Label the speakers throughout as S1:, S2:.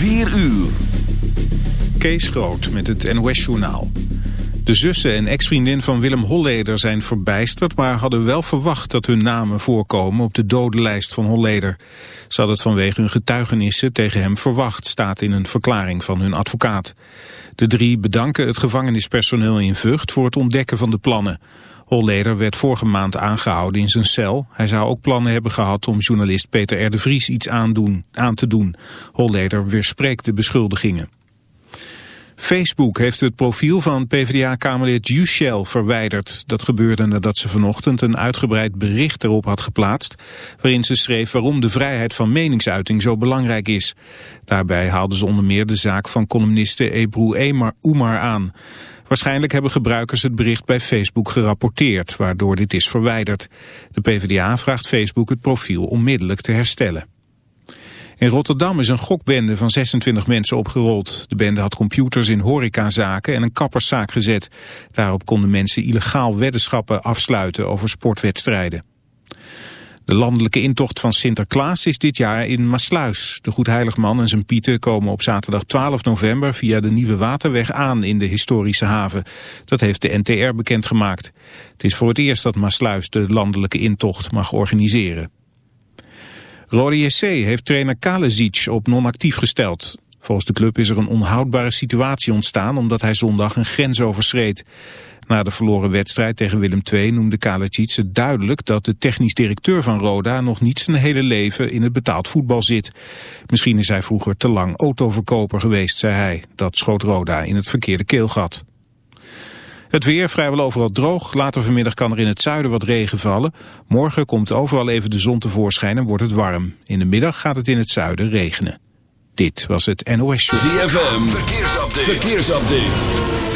S1: 4 uur.
S2: Kees Groot met het NOS-journaal. De zussen en ex-vriendin van Willem Holleder zijn verbijsterd... maar hadden wel verwacht dat hun namen voorkomen op de dodenlijst van Holleder. Ze hadden het vanwege hun getuigenissen tegen hem verwacht... staat in een verklaring van hun advocaat. De drie bedanken het gevangenispersoneel in Vught voor het ontdekken van de plannen. Holleder werd vorige maand aangehouden in zijn cel. Hij zou ook plannen hebben gehad om journalist Peter R. de Vries iets aan te doen. Holleder weerspreekt de beschuldigingen. Facebook heeft het profiel van PvdA-kamerlid Yushel verwijderd. Dat gebeurde nadat ze vanochtend een uitgebreid bericht erop had geplaatst... waarin ze schreef waarom de vrijheid van meningsuiting zo belangrijk is. Daarbij haalde ze onder meer de zaak van columniste Ebru Umar aan... Waarschijnlijk hebben gebruikers het bericht bij Facebook gerapporteerd, waardoor dit is verwijderd. De PvdA vraagt Facebook het profiel onmiddellijk te herstellen. In Rotterdam is een gokbende van 26 mensen opgerold. De bende had computers in horecazaken en een kapperszaak gezet. Daarop konden mensen illegaal weddenschappen afsluiten over sportwedstrijden. De landelijke intocht van Sinterklaas is dit jaar in Maasluis. De Goedheiligman en zijn pieten komen op zaterdag 12 november via de Nieuwe Waterweg aan in de historische haven. Dat heeft de NTR bekendgemaakt. Het is voor het eerst dat Maasluis de landelijke intocht mag organiseren. Rode JC heeft trainer Kalezic op non-actief gesteld. Volgens de club is er een onhoudbare situatie ontstaan omdat hij zondag een grens overschreed. Na de verloren wedstrijd tegen Willem II noemde Kalecic het duidelijk dat de technisch directeur van Roda nog niet zijn hele leven in het betaald voetbal zit. Misschien is hij vroeger te lang autoverkoper geweest, zei hij. Dat schoot Roda in het verkeerde keelgat. Het weer vrijwel overal droog. Later vanmiddag kan er in het zuiden wat regen vallen. Morgen komt overal even de zon tevoorschijn en wordt het warm. In de middag gaat het in het zuiden regenen. Dit was het NOS Show.
S1: ZFM, verkeersupdate. verkeersupdate.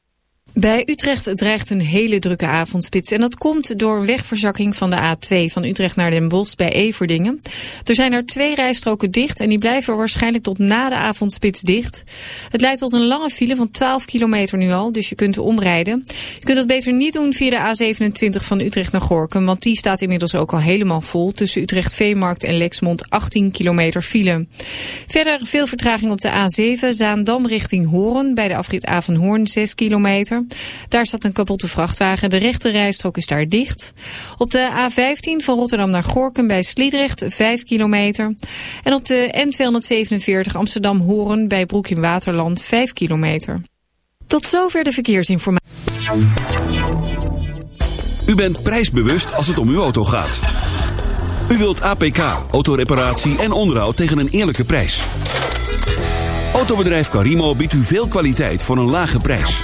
S3: Bij Utrecht dreigt een hele drukke avondspits. En dat komt door wegverzakking van de A2 van Utrecht naar Den Bosch bij Everdingen. Er zijn er twee rijstroken dicht en die blijven waarschijnlijk tot na de avondspits dicht. Het leidt tot een lange file van 12 kilometer nu al, dus je kunt omrijden. Je kunt dat beter niet doen via de A27 van Utrecht naar Gorkum, want die staat inmiddels ook al helemaal vol. Tussen Utrecht Veemarkt en Lexmond 18 kilometer file. Verder veel vertraging op de A7, Zaandam richting Hoorn, bij de afrit A van Hoorn 6 kilometer. Daar staat een kapotte vrachtwagen. De rechte rijstrook is daar dicht. Op de A15 van Rotterdam naar Gorkum bij Sliedrecht 5 kilometer. En op de N247 Amsterdam-Horen bij Broek in Waterland 5 kilometer. Tot zover de verkeersinformatie.
S1: U bent prijsbewust als het om uw auto gaat. U wilt APK, autoreparatie en onderhoud tegen een eerlijke prijs. Autobedrijf Carimo biedt u veel kwaliteit voor een lage prijs.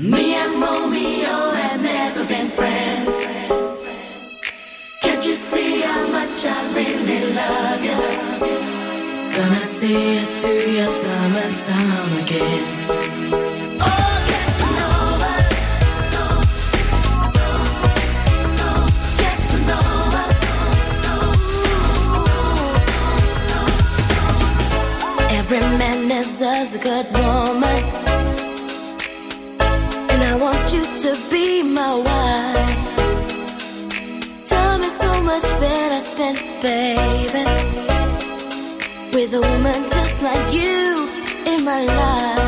S4: Me and Romeo have never been friends. Can't you see how much I really love you?
S5: Gonna see it to your time and time again.
S4: Oh,
S6: Every man deserves a good woman want you to be my wife. Time is so much better spent, baby, with a woman just like you in my life.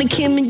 S7: wanted Kim and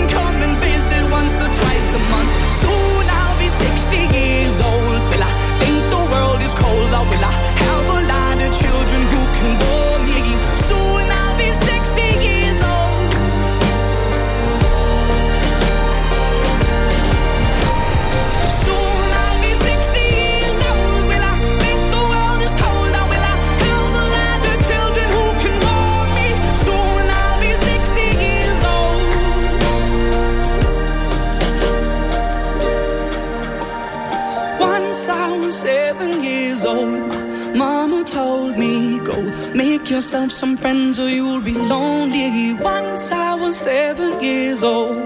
S8: make yourself some friends or you'll be lonely. Once I was seven years old.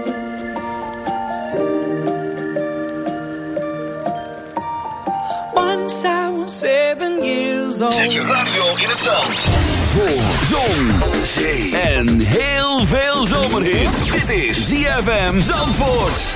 S8: Once I was seven years old.
S9: Zet je radio in het zand.
S1: Voor zon, zee en heel veel zomerhit. Dit is ZFM Zandvoort.